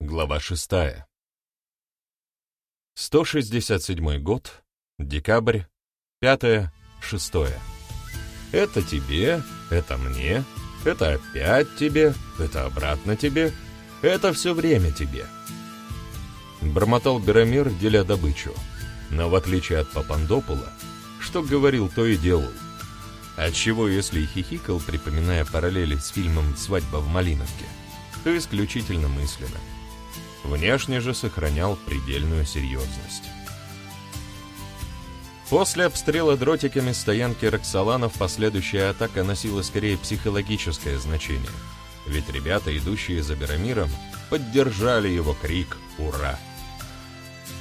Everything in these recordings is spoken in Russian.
Глава 6. 167 год, декабрь, 5, 6. Это тебе, это мне, это опять тебе, это обратно тебе, это все время тебе. Бормотал Берамир, деля добычу. Но в отличие от Папандопула, что говорил, то и делал. Отчего, если и хихикал, припоминая параллели с фильмом «Свадьба в Малиновке», то исключительно мысленно. Внешне же сохранял предельную серьезность. После обстрела дротиками стоянки Роксоланов последующая атака носила скорее психологическое значение, ведь ребята, идущие за Берамиром, поддержали его крик «Ура!».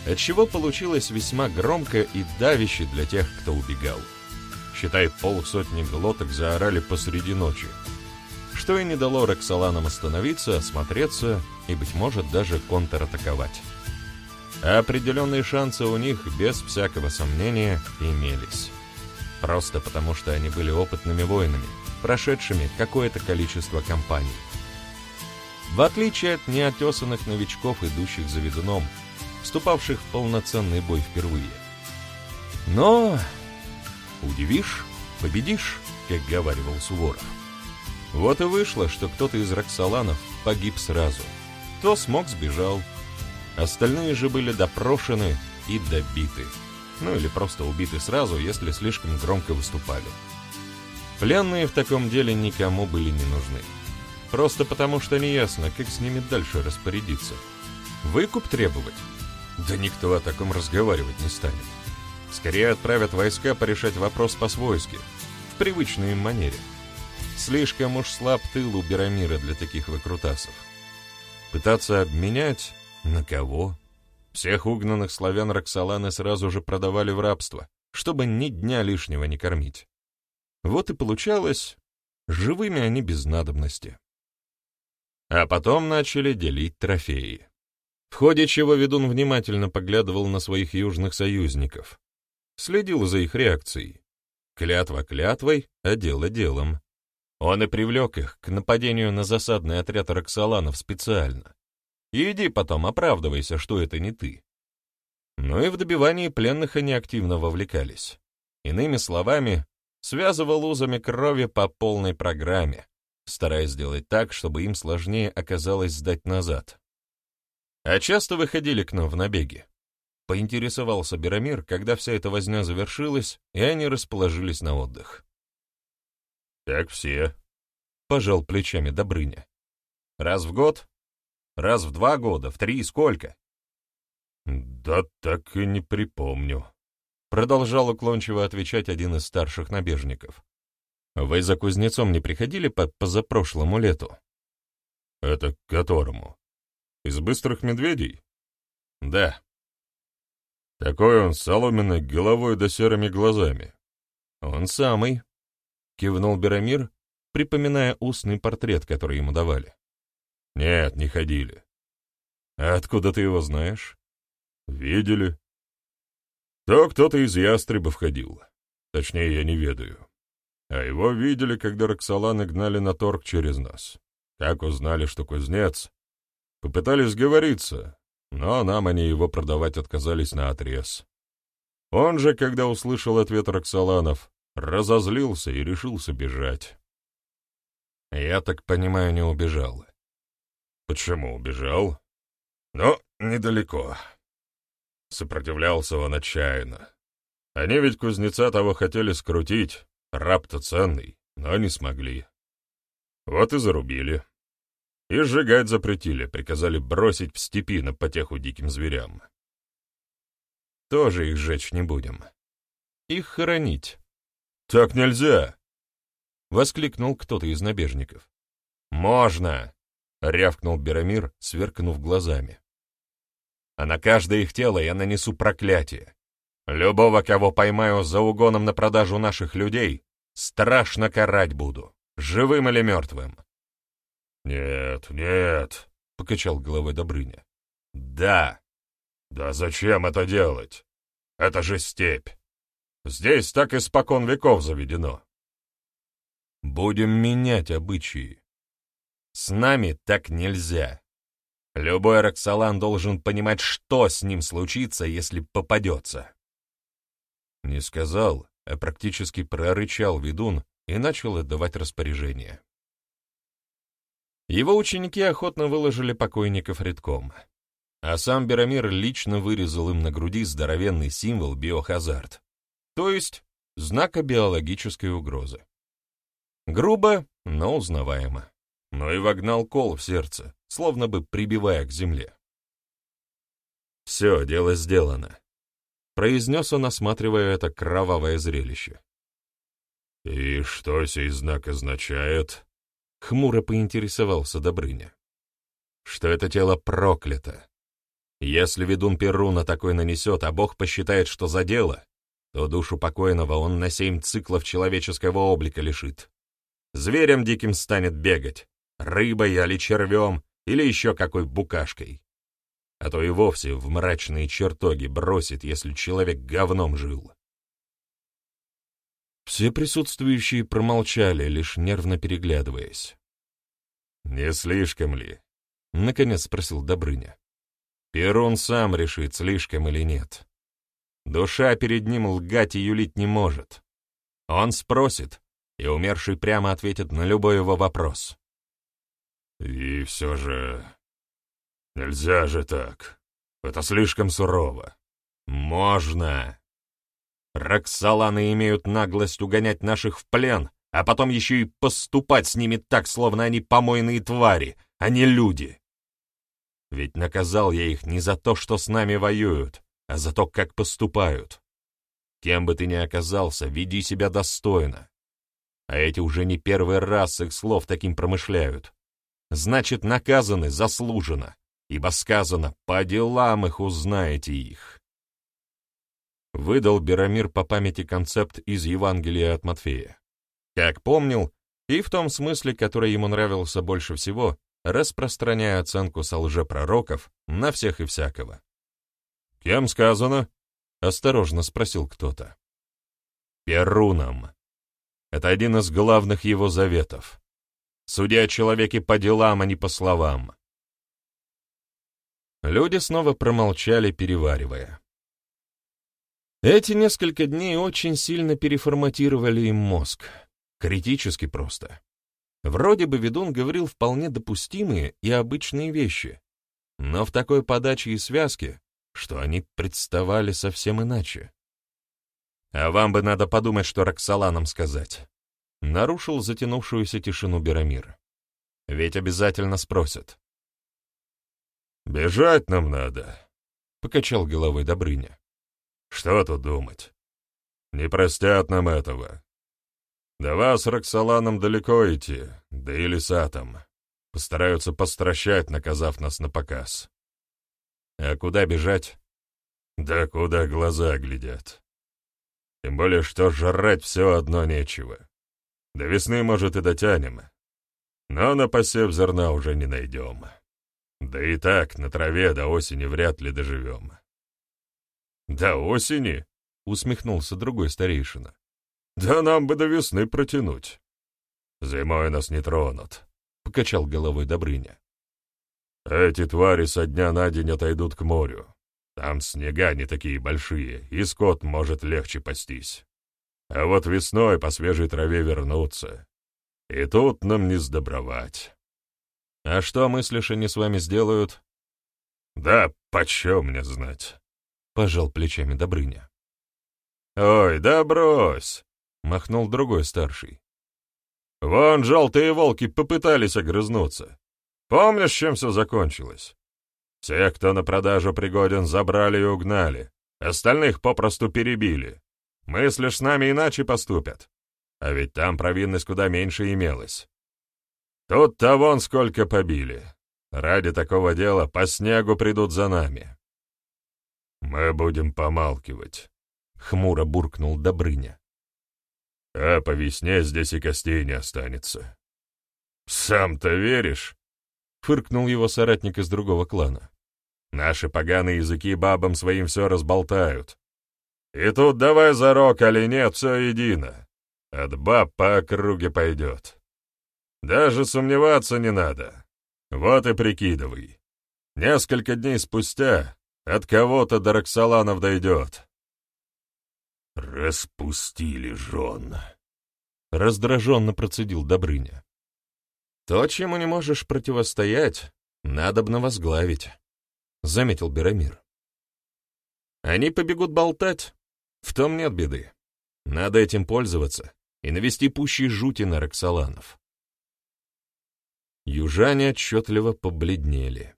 Отчего получилось весьма громко и давяще для тех, кто убегал. Считай, полсотни глоток заорали посреди ночи, что и не дало Роксоланам остановиться, осмотреться и, быть может, даже контратаковать. А определенные шансы у них, без всякого сомнения, имелись. Просто потому, что они были опытными воинами, прошедшими какое-то количество кампаний. В отличие от неотесанных новичков, идущих за ведуном, вступавших в полноценный бой впервые. Но удивишь, победишь, как говаривал Суворов. Вот и вышло, что кто-то из Роксоланов погиб сразу. Кто смог, сбежал. Остальные же были допрошены и добиты. Ну или просто убиты сразу, если слишком громко выступали. Пленные в таком деле никому были не нужны. Просто потому, что неясно, как с ними дальше распорядиться. Выкуп требовать? Да никто о таком разговаривать не станет. Скорее отправят войска порешать вопрос по-свойски, в привычной им манере. Слишком уж слаб тыл у Берамира для таких выкрутасов. Пытаться обменять? На кого? Всех угнанных славян Роксоланы сразу же продавали в рабство, чтобы ни дня лишнего не кормить. Вот и получалось, живыми они без надобности. А потом начали делить трофеи. В ходе чего ведун внимательно поглядывал на своих южных союзников. Следил за их реакцией. Клятва клятвой, а дело делом. Он и привлек их к нападению на засадный отряд Роксоланов специально. Иди потом, оправдывайся, что это не ты. Но и в добивании пленных они активно вовлекались. Иными словами, связывал узами крови по полной программе, стараясь сделать так, чтобы им сложнее оказалось сдать назад. А часто выходили к нам в набеги. Поинтересовался Берамир, когда вся эта возня завершилась, и они расположились на отдых. «Как все», — пожал плечами Добрыня. «Раз в год? Раз в два года? В три сколько?» «Да так и не припомню», — продолжал уклончиво отвечать один из старших набежников. «Вы за кузнецом не приходили по позапрошлому лету?» «Это к которому? Из быстрых медведей?» «Да». «Такой он с соломенной головой да серыми глазами». «Он самый», Кивнул Берамир, припоминая устный портрет, который ему давали. «Нет, не ходили». «А откуда ты его знаешь?» «Видели». «То кто-то из ястребов ходил. Точнее, я не ведаю. А его видели, когда Роксоланы гнали на торг через нас. Как узнали, что кузнец? Попытались сговориться, но нам они его продавать отказались на отрез. Он же, когда услышал ответ Роксоланов, разозлился и решился бежать. Я так понимаю, не убежал. Почему убежал? Ну, недалеко. Сопротивлялся он отчаянно. Они ведь кузнеца того хотели скрутить, раб-то ценный, но не смогли. Вот и зарубили. И сжигать запретили, приказали бросить в степи на потеху диким зверям. Тоже их сжечь не будем. Их хоронить. «Так нельзя!» — воскликнул кто-то из набежников. «Можно!» — рявкнул Берамир, сверкнув глазами. «А на каждое их тело я нанесу проклятие. Любого, кого поймаю за угоном на продажу наших людей, страшно карать буду, живым или мертвым». «Нет, нет», — покачал головой Добрыня. «Да». «Да зачем это делать? Это же степь. Здесь так испокон веков заведено. Будем менять обычаи. С нами так нельзя. Любой Роксолан должен понимать, что с ним случится, если попадется. Не сказал, а практически прорычал ведун и начал отдавать распоряжение. Его ученики охотно выложили покойников редком, а сам Берамир лично вырезал им на груди здоровенный символ биохазард, то есть знака биологической угрозы. Грубо, но узнаваемо, но и вогнал кол в сердце, словно бы прибивая к земле. «Все, дело сделано», — произнес он, осматривая это кровавое зрелище. «И что сей знак означает?» — хмуро поинтересовался Добрыня. «Что это тело проклято. Если ведун Перуна такой нанесет, а Бог посчитает, что за дело, то душу покойного он на семь циклов человеческого облика лишит. Зверем диким станет бегать, рыбой или червем, или еще какой букашкой. А то и вовсе в мрачные чертоги бросит, если человек говном жил. Все присутствующие промолчали, лишь нервно переглядываясь. «Не слишком ли?» — наконец спросил Добрыня. «Перун сам решит, слишком или нет. Душа перед ним лгать и юлить не может. Он спросит, и умерший прямо ответит на любой его вопрос. И все же... Нельзя же так. Это слишком сурово. Можно. Роксоланы имеют наглость угонять наших в плен, а потом еще и поступать с ними так, словно они помойные твари, а не люди. Ведь наказал я их не за то, что с нами воюют, а за то, как поступают. Кем бы ты ни оказался, веди себя достойно. А эти уже не первый раз их слов таким промышляют значит, наказаны заслуженно, ибо сказано «по делам их узнаете их». Выдал Берамир по памяти концепт из Евангелия от Матфея. Как помнил, и в том смысле, который ему нравился больше всего, распространяя оценку со лжепророков на всех и всякого. «Кем сказано?» — осторожно спросил кто-то. «Перуном. Это один из главных его заветов судя о человеке по делам, а не по словам. Люди снова промолчали, переваривая. Эти несколько дней очень сильно переформатировали им мозг. Критически просто. Вроде бы ведун говорил вполне допустимые и обычные вещи, но в такой подаче и связке, что они представали совсем иначе. А вам бы надо подумать, что Роксоланам сказать. Нарушил затянувшуюся тишину Берамир. Ведь обязательно спросят. «Бежать нам надо», — покачал головой Добрыня. «Что тут думать? Не простят нам этого. До вас, Роксоланом, далеко идти, да и лесатам. Постараются постращать, наказав нас на показ. А куда бежать? Да куда глаза глядят. Тем более, что жрать все одно нечего. До весны, может, и дотянем. Но на посев зерна уже не найдем. Да и так, на траве до осени вряд ли доживем. «До осени?» — усмехнулся другой старейшина. «Да нам бы до весны протянуть. Зимой нас не тронут», — покачал головой Добрыня. «Эти твари со дня на день отойдут к морю. Там снега не такие большие, и скот может легче пастись. А вот весной по свежей траве вернуться. И тут нам не сдобровать. А что, мыслишь, они с вами сделают? Да почем мне знать? Пожал плечами Добрыня. Ой, да брось! Махнул другой старший. Вон желтые волки попытались огрызнуться. Помнишь, чем все закончилось? Всех, кто на продажу пригоден, забрали и угнали. Остальных попросту перебили. Мыслишь, с нами иначе поступят? А ведь там провинность куда меньше имелась. Тут-то вон сколько побили. Ради такого дела по снегу придут за нами. Мы будем помалкивать, — хмуро буркнул Добрыня. А по весне здесь и костей не останется. Сам-то веришь? — фыркнул его соратник из другого клана. Наши поганые языки бабам своим все разболтают. И тут давай за рог, или нет, все едино. От баб по округе пойдет. Даже сомневаться не надо. Вот и прикидывай. Несколько дней спустя от кого-то до Роксоланов дойдет. «Распустили жен», — раздраженно процедил Добрыня. «То, чему не можешь противостоять, надобно возглавить», — заметил Берамир. «Они побегут болтать, в том нет беды. Надо этим пользоваться и навести пущей жути на Роксоланов». Южане отчетливо побледнели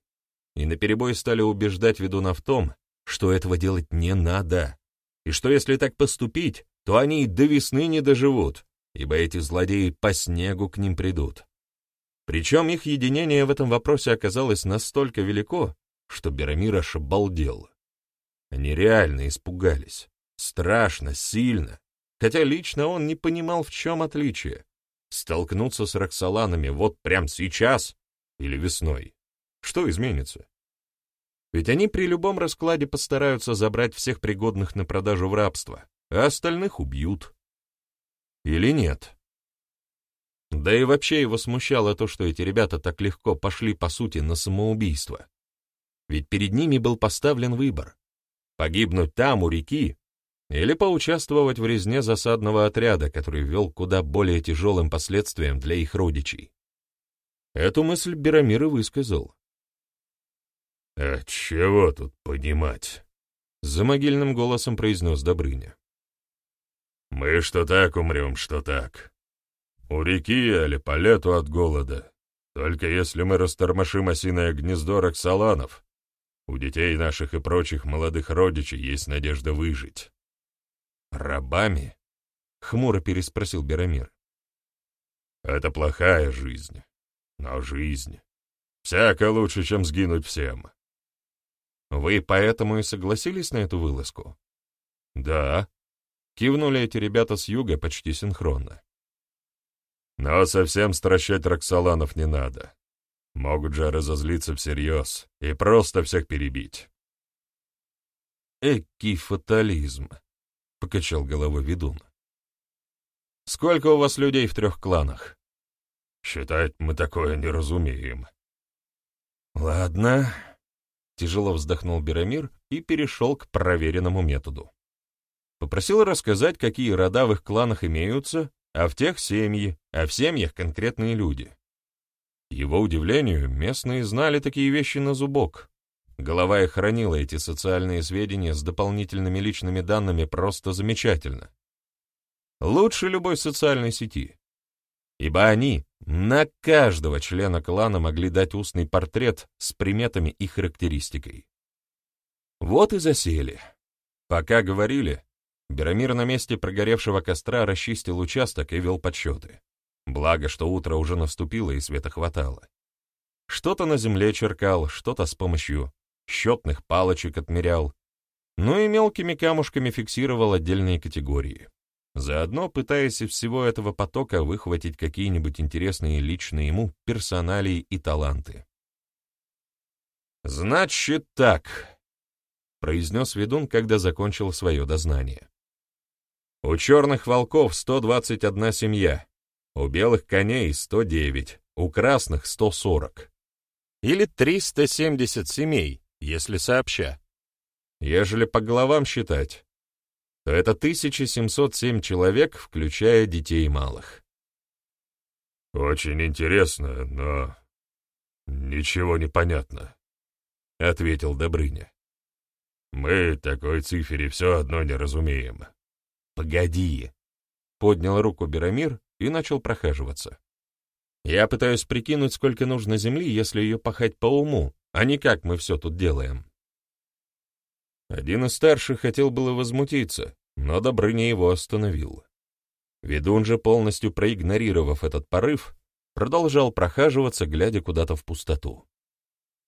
и наперебой стали убеждать ведуна в том, что этого делать не надо, и что если так поступить, то они и до весны не доживут, ибо эти злодеи по снегу к ним придут. Причем их единение в этом вопросе оказалось настолько велико, что Берамир аж обалдел. Они реально испугались. Страшно, сильно. Хотя лично он не понимал, в чем отличие. Столкнуться с Роксоланами вот прямо сейчас или весной. Что изменится? Ведь они при любом раскладе постараются забрать всех пригодных на продажу в рабство, а остальных убьют. Или нет? Да и вообще его смущало то, что эти ребята так легко пошли, по сути, на самоубийство. Ведь перед ними был поставлен выбор — погибнуть там, у реки, или поучаствовать в резне засадного отряда, который вел куда более тяжелым последствиям для их родичей. Эту мысль Берамир и высказал. «А чего тут понимать?» — за могильным голосом произнес Добрыня. «Мы что так умрем, что так. У реки или по лету от голода. Только если мы растормошим осиное гнездо Роксоланов, у детей наших и прочих молодых родичей есть надежда выжить». «Рабами?» — хмуро переспросил Берамир. «Это плохая жизнь, но жизнь. Всяко лучше, чем сгинуть всем. Вы поэтому и согласились на эту вылазку? Да. Кивнули эти ребята с юга почти синхронно. Но совсем стращать Роксоланов не надо. Могут же разозлиться всерьез и просто всех перебить. Экий фатализм, — покачал головой ведун. Сколько у вас людей в трех кланах? Считать мы такое не разумеем. Ладно, Тяжело вздохнул Берамир и перешел к проверенному методу. Попросил рассказать, какие рода в их кланах имеются, а в тех семьи, а в семьях конкретные люди. Его удивлению, местные знали такие вещи на зубок. Голова их хранила эти социальные сведения с дополнительными личными данными просто замечательно. Лучше любой социальной сети ибо они на каждого члена клана могли дать устный портрет с приметами и характеристикой. Вот и засели. Пока говорили, Берамир на месте прогоревшего костра расчистил участок и вел подсчеты. Благо, что утро уже наступило и света хватало. Что-то на земле черкал, что-то с помощью счетных палочек отмерял, ну и мелкими камушками фиксировал отдельные категории заодно пытаясь из всего этого потока выхватить какие-нибудь интересные личные ему персоналии и таланты. «Значит так», — произнес ведун, когда закончил свое дознание. «У черных волков 121 семья, у белых коней 109, у красных 140. Или 370 семей, если сообща. Ежели по головам считать, то это 1707 человек, включая детей малых. «Очень интересно, но ничего не понятно», — ответил Добрыня. «Мы такой цифере все одно не разумеем». «Погоди!» — поднял руку Берамир и начал прохаживаться. «Я пытаюсь прикинуть, сколько нужно земли, если ее пахать по уму, а не как мы все тут делаем». Один из старших хотел было возмутиться, но Добрыня его остановил. Ведун же, полностью проигнорировав этот порыв, продолжал прохаживаться, глядя куда-то в пустоту.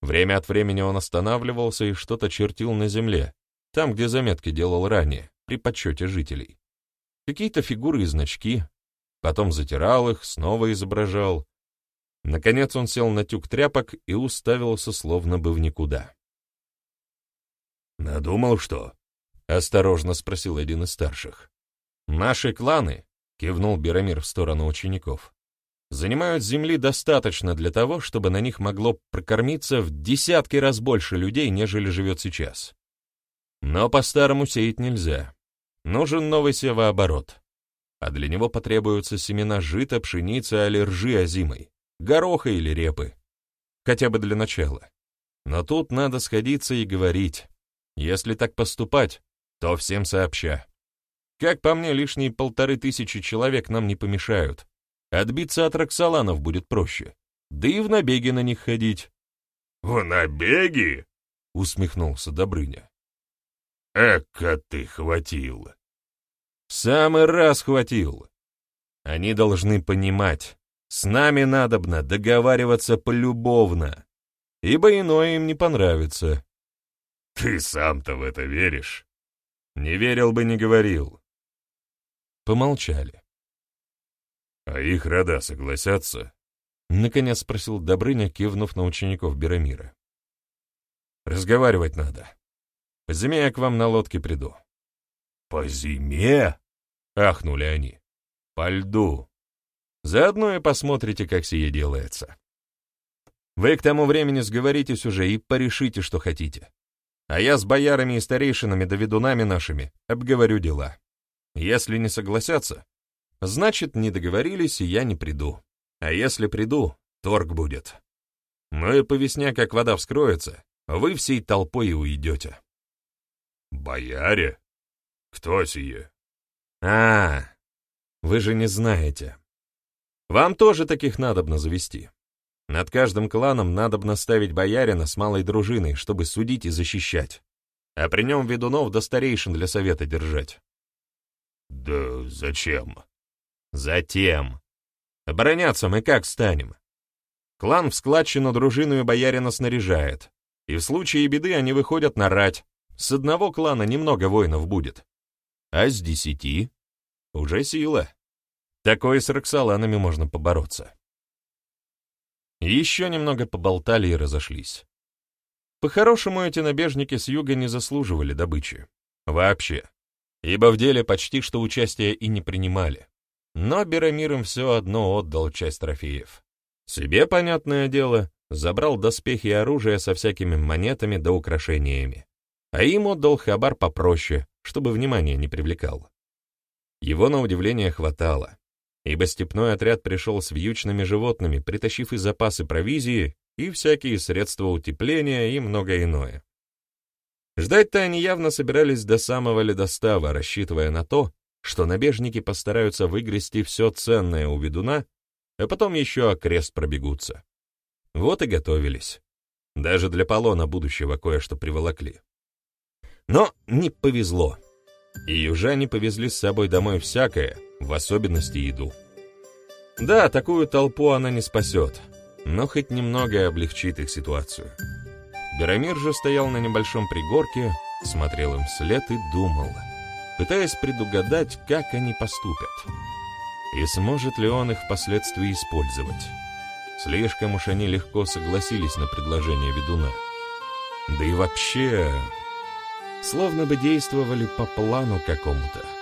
Время от времени он останавливался и что-то чертил на земле, там, где заметки делал ранее, при подсчете жителей. Какие-то фигуры и значки, потом затирал их, снова изображал. Наконец он сел на тюк тряпок и уставился словно бы в никуда. «Надумал что?» — осторожно спросил один из старших. «Наши кланы», — кивнул Берамир в сторону учеников, занимают земли достаточно для того, чтобы на них могло прокормиться в десятки раз больше людей, нежели живет сейчас. Но по-старому сеять нельзя. Нужен новый севооборот. А для него потребуются семена жита, пшеницы, аллержи озимой, гороха или репы. Хотя бы для начала. Но тут надо сходиться и говорить. Если так поступать, то всем сообща. Как по мне, лишние полторы тысячи человек нам не помешают. Отбиться от Роксоланов будет проще. Да и в набеги на них ходить. — В набеги? — усмехнулся Добрыня. — Эка ты хватил. — Самый раз хватил. Они должны понимать, с нами надобно договариваться полюбовно, ибо иное им не понравится. — Ты сам-то в это веришь? — Не верил бы, не говорил. Помолчали. «А их рода согласятся?» — наконец спросил Добрыня, кивнув на учеников Берамира. «Разговаривать надо. По зиме я к вам на лодке приду». «По зиме?» — ахнули они. «По льду. Заодно и посмотрите, как сие делается. Вы к тому времени сговоритесь уже и порешите, что хотите. А я с боярами и старейшинами да ведунами нашими обговорю дела. Если не согласятся, Значит, не договорились, и я не приду. А если приду, торг будет. Ну и по весне, как вода вскроется, вы всей толпой и уйдете. Бояре? Кто сие? А, вы же не знаете. Вам тоже таких надобно завести. Над каждым кланом надобно ставить боярина с малой дружиной, чтобы судить и защищать. А при нем ведунов до старейшин для совета держать. Да зачем? Затем. Обороняться мы как станем? Клан в складчину дружину и боярина снаряжает, и в случае беды они выходят на рать. С одного клана немного воинов будет. А с десяти уже сила. Такой с Роксоланами можно побороться. Еще немного поболтали и разошлись. По-хорошему, эти набежники с юга не заслуживали добычи. Вообще. Ибо в деле почти что участия и не принимали. Но Берамир им все одно отдал часть трофеев. Себе, понятное дело, забрал доспехи и оружие со всякими монетами да украшениями. А им отдал хабар попроще, чтобы внимание не привлекал. Его, на удивление, хватало, ибо степной отряд пришел с вьючными животными, притащив и запасы провизии, и всякие средства утепления, и многое иное. Ждать-то они явно собирались до самого ледостава, рассчитывая на то, что набежники постараются выгрести все ценное у ведуна, а потом еще окрест пробегутся. Вот и готовились. Даже для полона будущего кое-что приволокли. Но не повезло. И южане повезли с собой домой всякое, в особенности еду. Да, такую толпу она не спасет, но хоть немного облегчит их ситуацию. Берамир же стоял на небольшом пригорке, смотрел им вслед и думал — пытаясь предугадать, как они поступят. И сможет ли он их впоследствии использовать. Слишком уж они легко согласились на предложение ведуна. Да и вообще, словно бы действовали по плану какому-то.